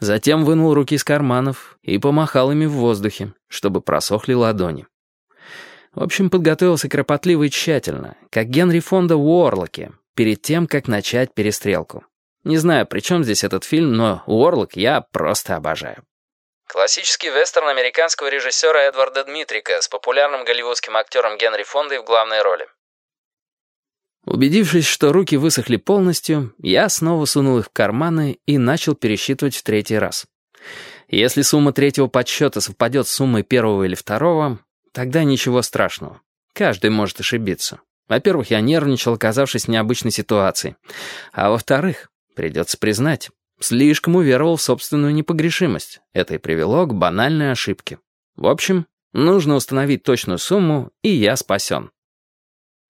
Затем вынул руки из карманов и помахал ими в воздухе, чтобы просохли ладони. В общем, подготовился кропотливо и тщательно, как Генри Фонда в Уорлоке, перед тем, как начать перестрелку. Не знаю, при чем здесь этот фильм, но Уорлок я просто обожаю. Классический вестерн американского режиссера Эдварда Дмитрика с популярным голливудским актером Генри Фондой в главной роли. Убедившись, что руки высохли полностью, я снова сунул их в карманы и начал пересчитывать в третий раз. Если сумма третьего подсчета совпадет с суммой первого или второго, тогда ничего страшного. Каждый может ошибиться. Во-первых, я нервничал, оказавшись в необычной ситуации. А во-вторых, придется признать, слишком уверовал в собственную непогрешимость. Это и привело к банальной ошибке. В общем, нужно установить точную сумму, и я спасен.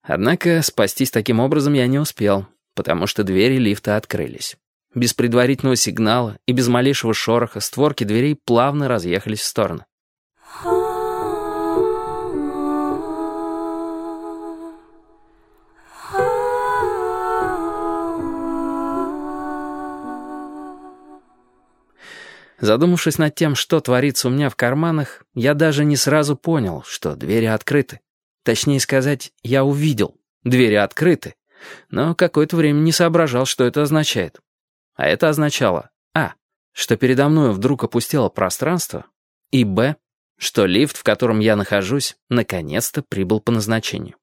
Однако спастись таким образом я не успел, потому что двери лифта открылись. Без предварительного сигнала и без малейшего шороха створки дверей плавно разъехались в стороны. Задумавшись над тем, что творится у меня в карманах, я даже не сразу понял, что двери открыты. Точнее сказать, я увидел. Двери открыты. Но какое-то время не соображал, что это означает. А это означало А. Что передо мной вдруг опустело пространство. И Б. Что лифт, в котором я нахожусь, наконец-то прибыл по назначению.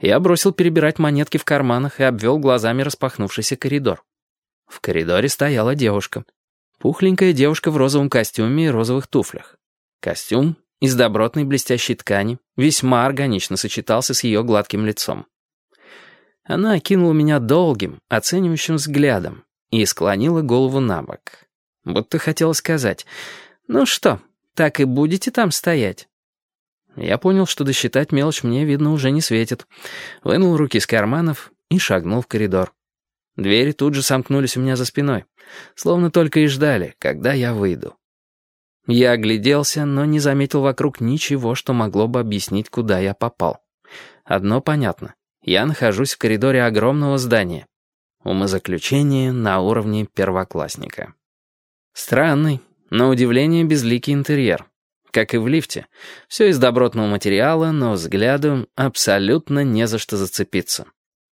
Я бросил перебирать монетки в карманах и обвел глазами распахнувшийся коридор. В коридоре стояла девушка. Пухленькая девушка в розовом костюме и розовых туфлях. Костюм из добротной блестящей ткани весьма органично сочетался с ее гладким лицом. Она окинула меня долгим, оценивающим взглядом и склонила голову на бок. Будто хотела сказать, «Ну что, так и будете там стоять?» Я понял, что досчитать мелочь мне, видно, уже не светит. Вынул руки из карманов и шагнул в коридор. Двери тут же сомкнулись у меня за спиной, словно только и ждали, когда я выйду. Я огляделся, но не заметил вокруг ничего, что могло бы объяснить, куда я попал. Одно понятно. Я нахожусь в коридоре огромного здания. Умозаключение на уровне первоклассника. Странный, на удивление безликий интерьер. Как и в лифте. Все из добротного материала, но взгляду абсолютно не за что зацепиться.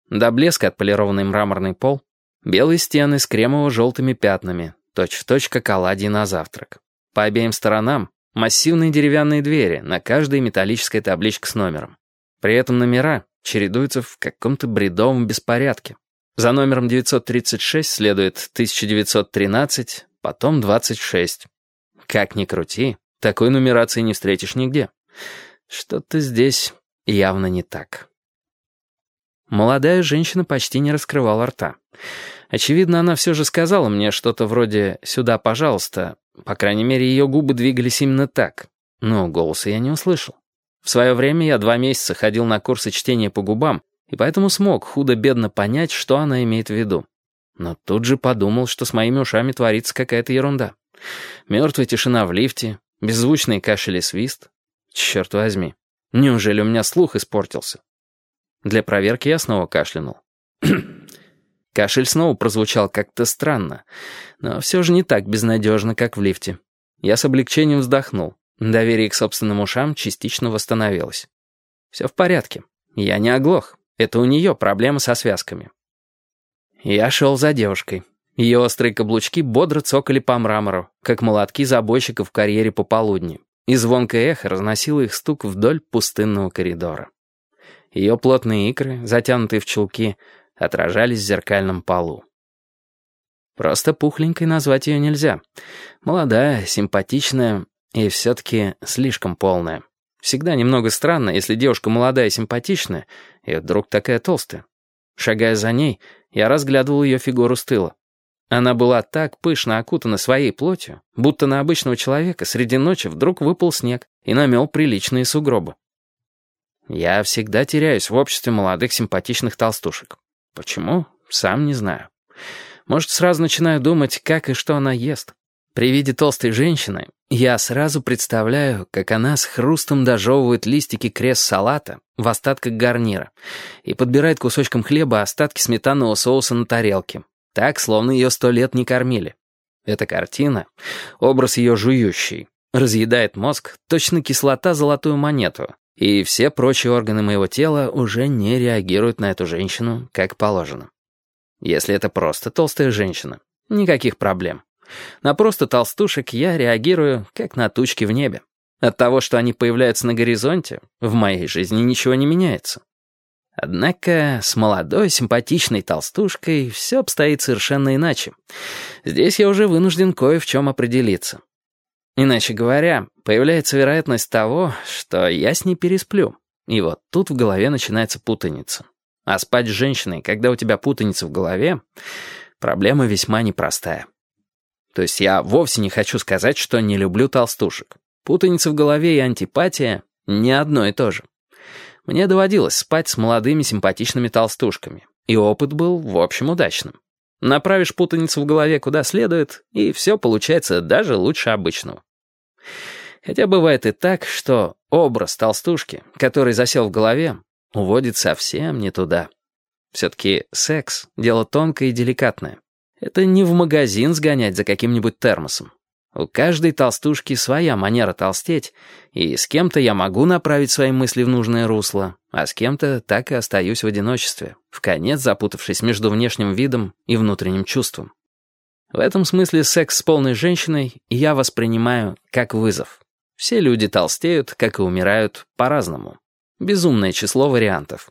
До блеска отполированный мраморный пол, белые стены с кремово-желтыми пятнами, точь-в-точь как оладьи на завтрак. По обеим сторонам массивные деревянные двери, на каждой металлическая табличка с номером. При этом номера чередуются в каком-то бредовом беспорядке. За номером 936 следует 1913, потом 26. Как ни крути, такой нумерации не встретишь нигде. Что-то здесь явно не так. Молодая женщина почти не раскрывала рта. Очевидно, она все же сказала мне что-то вроде «сюда, пожалуйста», по крайней мере, ее губы двигались именно так. Но голоса я не услышал. В свое время я два месяца ходил на курсы чтения по губам, и поэтому смог худо-бедно понять, что она имеет в виду. Но тут же подумал, что с моими ушами творится какая-то ерунда. Мертвая тишина в лифте, беззвучный кашель и свист. Черт возьми, неужели у меня слух испортился? Для проверки я снова кашлянул. Кашель снова прозвучал как-то странно, но все же не так безнадежно, как в лифте. Я с облегчением вздохнул. Доверие к собственным ушам частично восстановилось. Все в порядке. Я не оглох. Это у нее проблемы со связками. Я шел за девушкой. Ее острые каблучки бодро цокали по мрамору, как молотки забойщиков в карьере пополудни, и звонкое эхо разносило их стук вдоль пустынного коридора. Ее плотные икры, затянутые в чулки, отражались в зеркальном полу. Просто пухленькой назвать ее нельзя. Молодая, симпатичная и все-таки слишком полная. Всегда немного странно, если девушка молодая и симпатичная, и вдруг такая толстая. Шагая за ней, я разглядывал ее фигуру с тыла. Она была так пышно окутана своей плотью, будто на обычного человека среди ночи вдруг выпал снег и намел приличные сугробы. Я всегда теряюсь в обществе молодых симпатичных толстушек. Почему? Сам не знаю. Может, сразу начинаю думать, как и что она ест. При виде толстой женщины я сразу представляю, как она с хрустом дожевывает листики крест-салата в остатках гарнира и подбирает кусочком хлеба остатки сметанного соуса на тарелке, так, словно ее сто лет не кормили. Эта картина, образ ее жующий, разъедает мозг, точно кислота золотую монету, и все прочие органы моего тела уже не реагируют на эту женщину, как положено. Если это просто толстая женщина, никаких проблем. На просто толстушек я реагирую, как на тучки в небе. От того, что они появляются на горизонте, в моей жизни ничего не меняется. Однако с молодой, симпатичной толстушкой все обстоит совершенно иначе. Здесь я уже вынужден кое в чем определиться. Иначе говоря, появляется вероятность того, что я с ней пересплю. И вот тут в голове начинается путаница. А спать с женщиной, когда у тебя путаница в голове, проблема весьма непростая. То есть я вовсе не хочу сказать, что не люблю толстушек. Путаница в голове и антипатия — не одно и то же. Мне доводилось спать с молодыми симпатичными толстушками, и опыт был, в общем, удачным. Направишь путаницу в голове куда следует, и все получается даже лучше обычного. Хотя бывает и так, что образ толстушки, который засел в голове, уводит совсем не туда. Все-таки секс — дело тонкое и деликатное. Это не в магазин сгонять за каким-нибудь термосом. У каждой толстушки своя манера толстеть, и с кем-то я могу направить свои мысли в нужное русло, а с кем-то так и остаюсь в одиночестве, в конец запутавшись между внешним видом и внутренним чувством. В этом смысле секс с полной женщиной я воспринимаю как вызов. Все люди толстеют, как и умирают, по-разному. Безумное число вариантов.